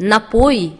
Napoi